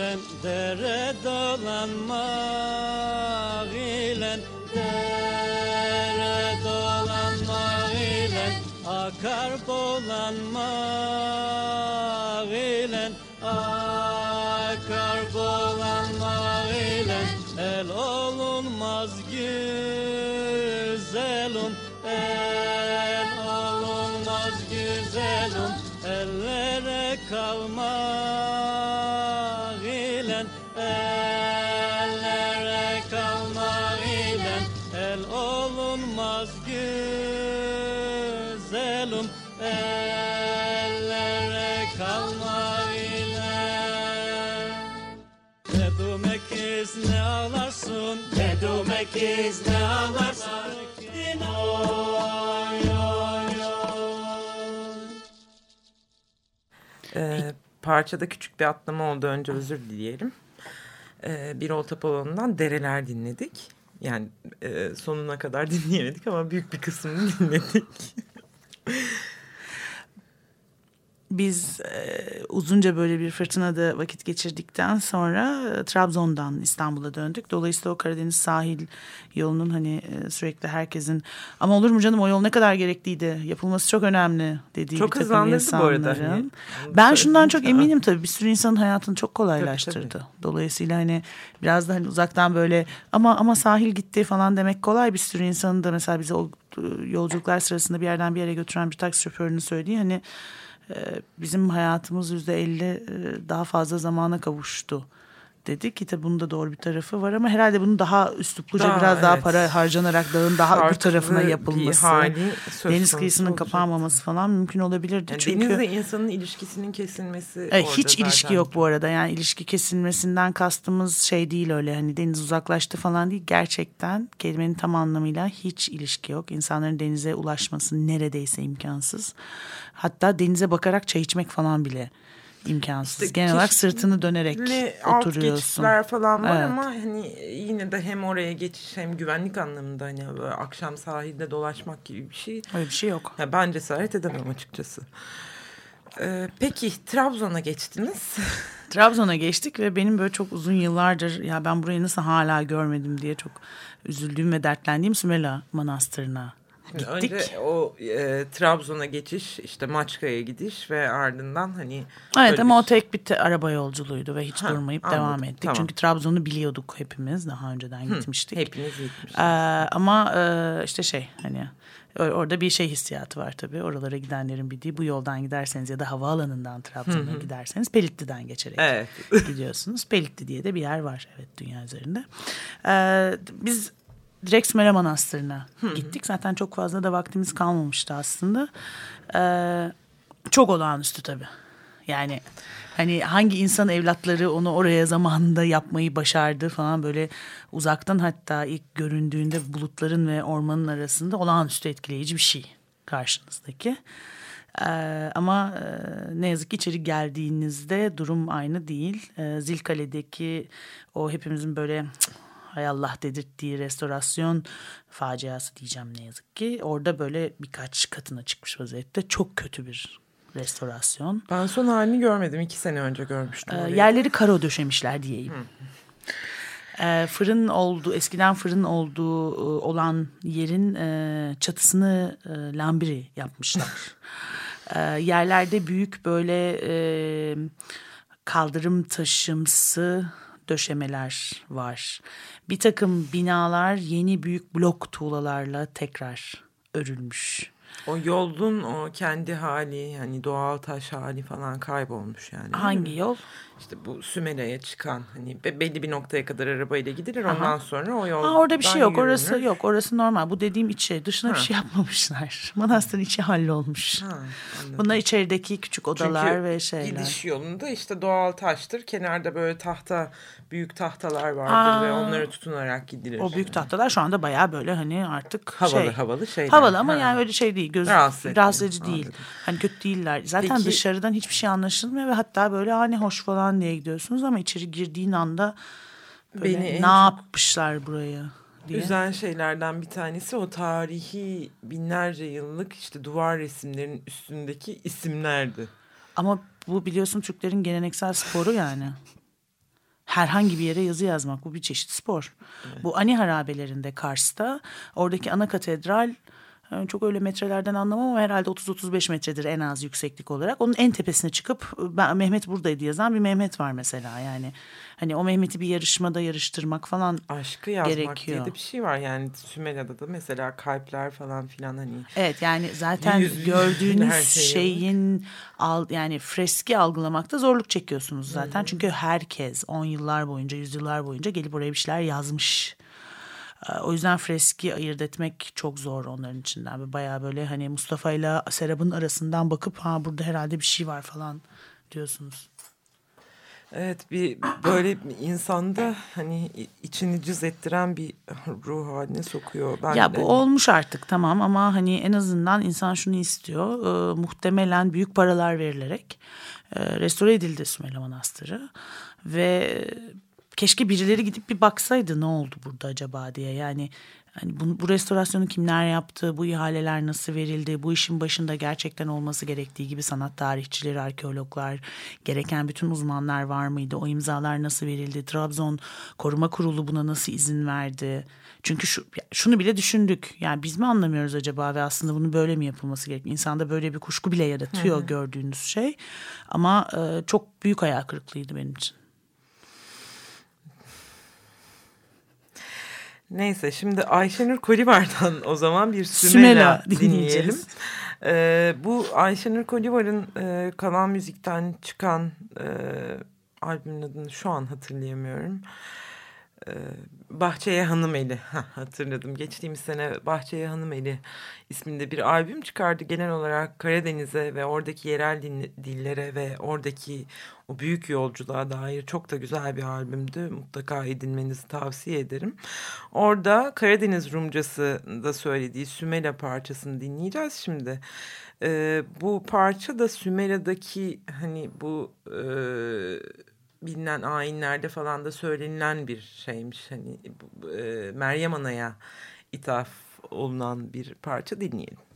ile dere dolanmak ile dere dolanmak ile akar bolanmak ile akar bolanmak ile. El olunmaz güzelum el olunmaz güzelum ellere kalmak demek iz ne oy oy Ee, parçada küçük bir atlama oldu. Önce özür dileyelim. Ee, bir olta balonundan dereler dinledik. Yani e, sonuna kadar dinleyemedik ama büyük bir kısmını dinledik. Biz e, uzunca böyle bir fırtınada vakit geçirdikten sonra e, Trabzon'dan İstanbul'a döndük. Dolayısıyla o Karadeniz sahil yolunun hani e, sürekli herkesin ama olur mu canım o yol ne kadar gerekliydi yapılması çok önemli dediği Çok bir takım hızlandırdı bu arada. insanların. Hani, Ben şundan çok söyleyeyim. eminim tabii bir sürü insanın hayatını çok kolaylaştırdı. Tabii, Dolayısıyla hani biraz da hani uzaktan böyle ama ama sahil gitti falan demek kolay bir sürü insanın da mesela bize o e, yolculuklar sırasında bir yerden bir yere götüren bir taksi şoförünün söylediği hani bizim hayatımız yüzde elli e, daha fazla zamana kavuştu dedi ki tabii bunun da doğru bir tarafı var ama herhalde bunun daha üslupluca Daha, biraz daha evet. para harcanarak dağın daha öbür Farklı tarafına bir yapılması, deniz kıyısının olacak. kapanmaması falan mümkün olabilirdi. Yani Çünkü Denizle insanın ilişkisinin kesilmesi e, hiç ilişki zaten. yok bu arada. Yani ilişki kesilmesinden kastımız şey değil öyle hani deniz uzaklaştı falan değil. Gerçekten kelimenin tam anlamıyla hiç ilişki yok. İnsanların denize ulaşması neredeyse imkansız. Hatta denize bakarak çay içmek falan bile imkansız. İşte Genel olarak sırtını dönerek alt oturuyorsun. geçişler falan var Evet. ama hani yine de hem oraya geçiş hem güvenlik anlamında hani böyle akşam sahilde dolaşmak gibi bir şey. Öyle bir şey yok. Ya ben cesaret edemem açıkçası. Ee, peki Trabzon'a geçtiniz. Trabzon'a geçtik ve benim böyle çok uzun yıllardır ya ben burayı nasıl hala görmedim diye çok üzüldüğüm ve dertlendiğim Sümela Manastırı'na gittik. Önce o e, Trabzon'a geçiş, işte Maçka'ya gidiş ve ardından hani Evet ama o bir- tek bir araba yolculuğuydu ve hiç Ha, durmayıp anladım, devam ettik. tamam. Çünkü Trabzon'u biliyorduk hepimiz daha önceden gitmiştik. hepiniz gitmişsiniz. Ee, ama e, işte şey hani or- orada bir şey hissiyatı var tabii. Oralara gidenlerin bildiği bu yoldan giderseniz ya da havaalanından Trabzon'a giderseniz Pelitli'den geçerek Evet. gidiyorsunuz. Pelitli diye de bir yer var evet dünya üzerinde. Ee, biz direkt Sümele Manastırı'na gittik. Zaten çok fazla da vaktimiz kalmamıştı aslında. Ee, çok olağanüstü tabii. Yani hani hangi insan evlatları onu oraya zamanında yapmayı başardı falan böyle uzaktan hatta ilk göründüğünde bulutların ve ormanın arasında olağanüstü etkileyici bir şey karşınızdaki. Ee, ama e, ne yazık ki içeri geldiğinizde durum aynı değil. Ee, Zilkale'deki o hepimizin böyle "Cık, hay Allah dedirttiği restorasyon faciası diyeceğim ne yazık ki. Orada böyle birkaç katına çıkmış vaziyette çok kötü bir restorasyon. Ben son halini görmedim. iki sene önce görmüştüm. Ee, yerleri karo döşemişler diyeyim. Ee, fırın oldu eskiden fırın olduğu e, olan yerin e, çatısını e, lambiri yapmışlar. Ee, yerlerde büyük böyle e, kaldırım taşımsı döşemeler var. Bir takım binalar yeni büyük blok tuğlalarla tekrar örülmüş. O yolun o kendi hali hani doğal taş hali falan kaybolmuş yani. Hangi yol? İşte bu Sümele'ye çıkan hani be- belli bir noktaya kadar arabayla gidilir ondan sonra o yol. Aa, orada bir şey yok. Orası yok. Orası normal. Bu dediğim içi. Dışına bir Ha. şey yapmamışlar. Manastırın içi hallolmuş. Ha, anladım. Bunlar içerideki küçük odalar Çünkü ve şeyler. gidiş yolunda işte doğal taştır. Kenarda böyle tahta büyük tahtalar vardır Aa. ve onlara tutunarak gidilir. O büyük tahtalar şu anda bayağı böyle hani artık Havalı şey. havalı şeyler. Havalı ama Ha. yani öyle şey değil. Göz, Rahatsız rahatsız, edici değil. Anladım. Hani kötü değiller. Zaten Peki- dışarıdan hiçbir şey anlaşılmıyor ve hatta böyle hani hoş falan diye gidiyorsunuz ama içeri girdiğin anda böyle Beni en ne yapmışlar buraya diye. Üzen şeylerden bir tanesi o tarihi binlerce yıllık işte duvar resimlerinin üstündeki isimlerdi. Ama bu biliyorsun Türklerin geleneksel sporu yani. herhangi bir yere yazı yazmak bu bir çeşit spor. Bu Ani harabelerinde Kars'ta oradaki ana katedral yani çok öyle metrelerden anlamam ama herhalde 30-35 metredir en az yükseklik olarak. Onun en tepesine çıkıp ben Mehmet buradaydı yazan bir Mehmet var mesela yani. Hani o Mehmet'i bir yarışmada yarıştırmak falan Aşkı yazmak gerekiyor. diye de bir şey var yani Sümela'da da mesela kalpler falan filan hani. Evet yani zaten Yüz- gördüğünüz şeyi. şeyin al, yani freski algılamakta zorluk çekiyorsunuz zaten. Çünkü herkes 10 yıllar boyunca, yüzyıllar boyunca gelip oraya bir şeyler yazmış. Ee, O yüzden freski ayırt etmek çok zor onların içinden. Ve Bayağı böyle hani Mustafa ile Serap'ın arasından bakıp ha burada herhalde bir şey var falan diyorsunuz. Evet bir böyle insanda hani içini cız ettiren bir ruh haline sokuyor. Ben ya bu hani- olmuş artık tamam ama hani en azından insan şunu istiyor. Ee, muhtemelen büyük paralar verilerek e, restore edildi Sümela Manastırı ve keşke birileri gidip bir baksaydı ne oldu burada acaba diye. Yani hani bu, bu restorasyonu kimler yaptı, bu ihaleler nasıl verildi, bu işin başında gerçekten olması gerektiği gibi sanat tarihçileri, arkeologlar, gereken bütün uzmanlar var mıydı? O imzalar nasıl verildi? Trabzon Koruma Kurulu buna nasıl izin verdi? Çünkü şu, şunu bile düşündük. Yani biz mi anlamıyoruz acaba ve aslında bunu böyle mi yapılması gerek? İnsanda böyle bir kuşku bile yaratıyor gördüğünüz şey. Ama e, çok büyük hayal kırıklığıydı benim için. Neyse şimdi Ayşenur Kolivar'dan o zaman bir Sümela, Sümela dinleyelim. Ee, bu Ayşenur Kolivar'ın e, Kanal Müzik'ten çıkan e, albümün adını şu an hatırlayamıyorum. Ee, Bahçeye Hanımeli Hah, hatırladım. Geçtiğimiz sene Bahçeye Hanımeli isminde bir albüm çıkardı. Genel olarak Karadeniz'e ve oradaki yerel dillere ve oradaki o büyük yolculuğa dair çok da güzel bir albümdü. Mutlaka edinmenizi tavsiye ederim. Orada Karadeniz Rumcası da söylediği Sümela parçasını dinleyeceğiz şimdi. Ee, bu parça da Sümela'daki hani bu e, bilinen ayinlerde falan da söylenilen bir şeymiş. Hani e, Meryem Ana'ya ithaf olunan bir parça dinleyelim.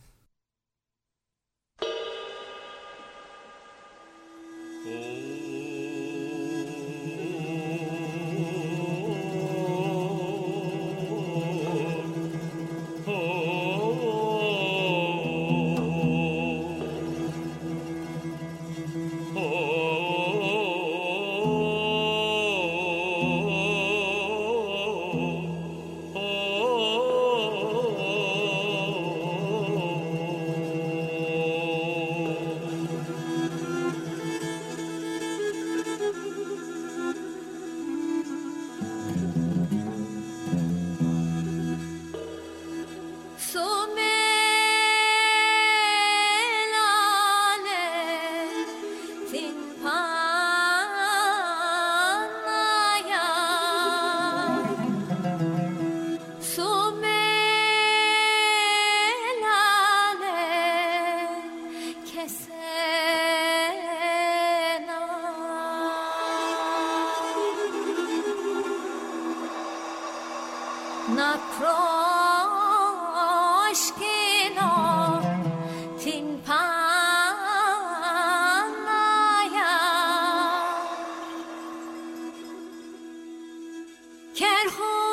at home.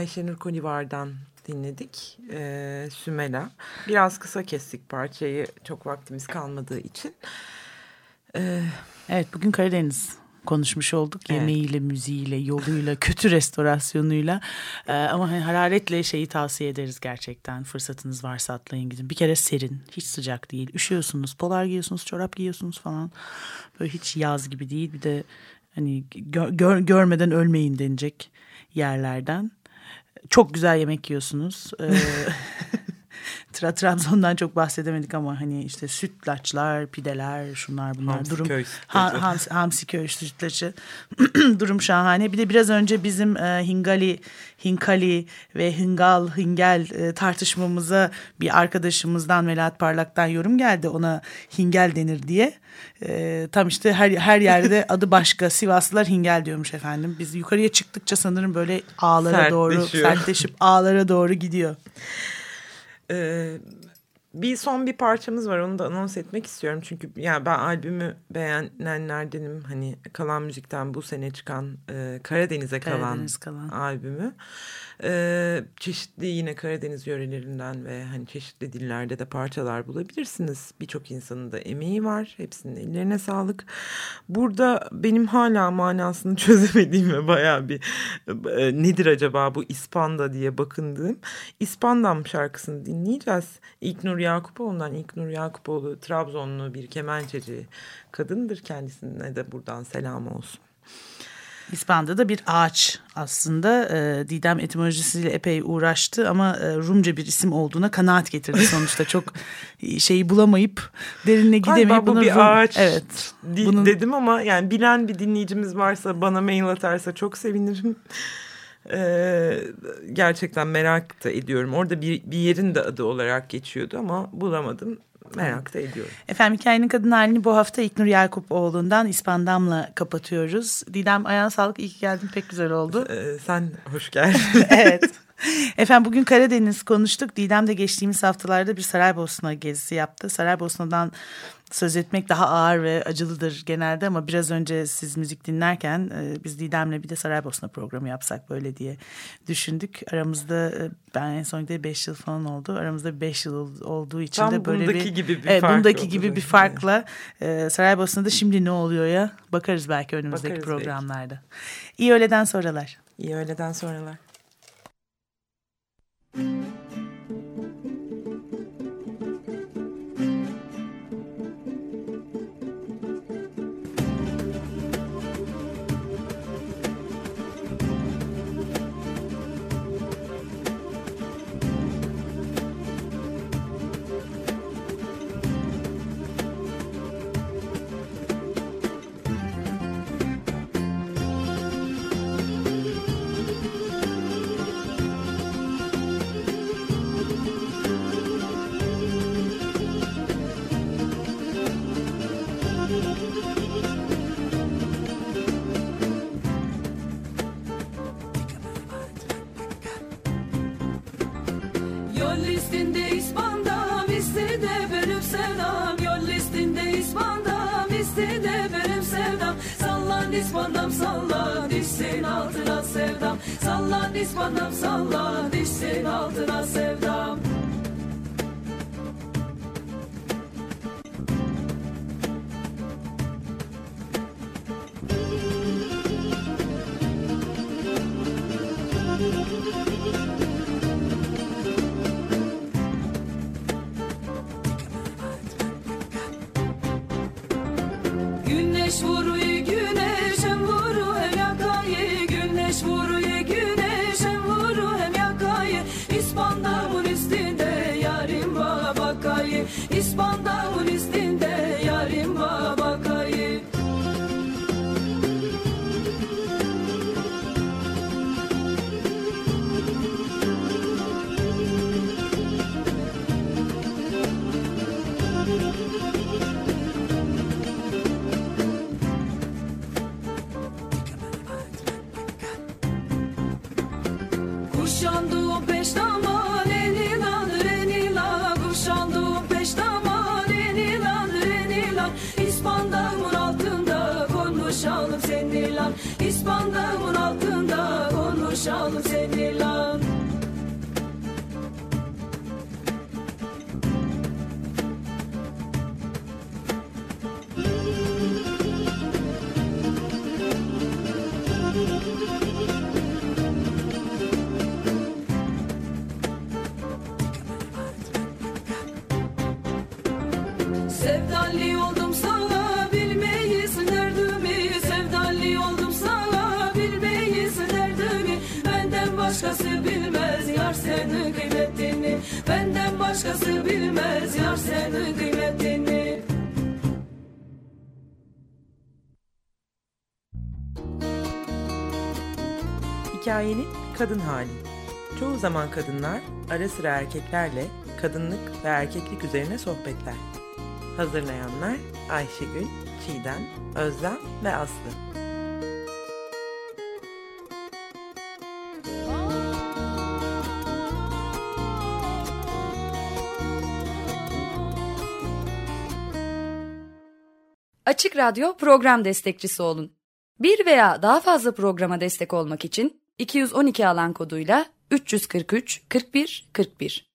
Ayşenur Kolivar'dan dinledik. Ee, Sümela. Biraz kısa kestik parçayı çok vaktimiz kalmadığı için. Ee, Evet bugün Karadeniz konuşmuş olduk. Evet. Yemeğiyle, müziğiyle, yoluyla, kötü restorasyonuyla. Ee, ama hani hararetle şeyi tavsiye ederiz gerçekten. Fırsatınız varsa atlayın gidin. Bir kere serin, hiç sıcak değil. Üşüyorsunuz, polar giyiyorsunuz, çorap giyiyorsunuz falan. Böyle hiç yaz gibi değil. Bir de hani gö- gör- görmeden ölmeyin denecek yerlerden. Çok güzel yemek yiyorsunuz. Tra Trabzon'dan çok bahsedemedik ama hani işte sütlaçlar, pideler, şunlar bunlar. Hamsiköy durum sütlacı. ha, Hams, Hamsiköy sütlacı. durum şahane. Bir de biraz önce bizim e, Hingali, Hinkali ve Hingal, Hingel e, tartışmamıza bir arkadaşımızdan Melahat Parlak'tan yorum geldi. Ona Hingel denir diye. E, tam işte her her yerde adı başka. Sivaslılar Hingel diyormuş efendim. Biz yukarıya çıktıkça sanırım böyle ağlara doğru Sertleşiyor. sertleşip ağlara doğru gidiyor. Ee, bir son bir parçamız var onu da anons etmek istiyorum. Çünkü yani ben albümü beğenenlerdenim. Hani kalan müzikten bu sene çıkan e, Karadeniz'e kalan, Karadeniz kalan. albümü Ee, çeşitli yine Karadeniz yörelerinden ve hani çeşitli dillerde de parçalar bulabilirsiniz. Birçok insanın da emeği var. Hepsinin ellerine sağlık. Burada benim hala manasını çözemediğim ve bayağı bir e, nedir acaba bu İspanda diye bakındığım İspandam şarkısını dinleyeceğiz. İlknur Yakupoğlu'ndan. İlknur Yakupoğlu Trabzonlu bir kemençeci kadındır. Kendisine de buradan selam olsun. İspanya'da bir ağaç aslında. E, Didem etimolojisiyle epey uğraştı ama e, Rumca bir isim olduğuna kanaat getirdi sonuçta. Çok şeyi bulamayıp derine gidemeyip Galiba bu bir Rum- ağaç Evet. bunun- dedim ama yani bilen bir dinleyicimiz varsa bana mail atarsa çok sevinirim. Ee, gerçekten merak da ediyorum. Orada bir, bir yerin de adı olarak geçiyordu ama bulamadım. Merak da ediyorum. Efendim hikayenin kadın halini bu hafta İknur Yakupoğlu'ndan İspandam'la kapatıyoruz. Didem ayağına sağlık iyi ki geldin pek güzel oldu. Ee, sen hoş geldin. evet. Efendim bugün Karadeniz konuştuk. Didem de geçtiğimiz haftalarda bir Saraybosna gezisi yaptı. Saraybosna'dan söz etmek daha ağır ve acılıdır genelde ama biraz önce siz müzik dinlerken e, biz Didem'le bir de Saraybosna programı yapsak böyle diye düşündük. Aramızda e, ben en son de 5 yıl falan oldu. Aramızda 5 yıl ol- olduğu için Tam de böyle bundaki bir gibi bir evet, fark bundaki gibi bir farkla e, Saraybosna'da şimdi ne oluyor ya bakarız belki önümüzdeki Bakarız belki. programlarda. İyi öğleden sonralar. İyi öğleden sonralar. İspandam sallan, dişsin altına sevdam. Sallan İspandam sallan, dişsin altına sevdam. Kadınlar ara sıra erkeklerle kadınlık ve erkeklik üzerine sohbetler. Hazırlayanlar Ayşegül, Çiğdem, Özlem ve Aslı. Açık Radyo program destekçisi olun. Bir veya daha fazla programa destek olmak için 212 alan koduyla 343 41 41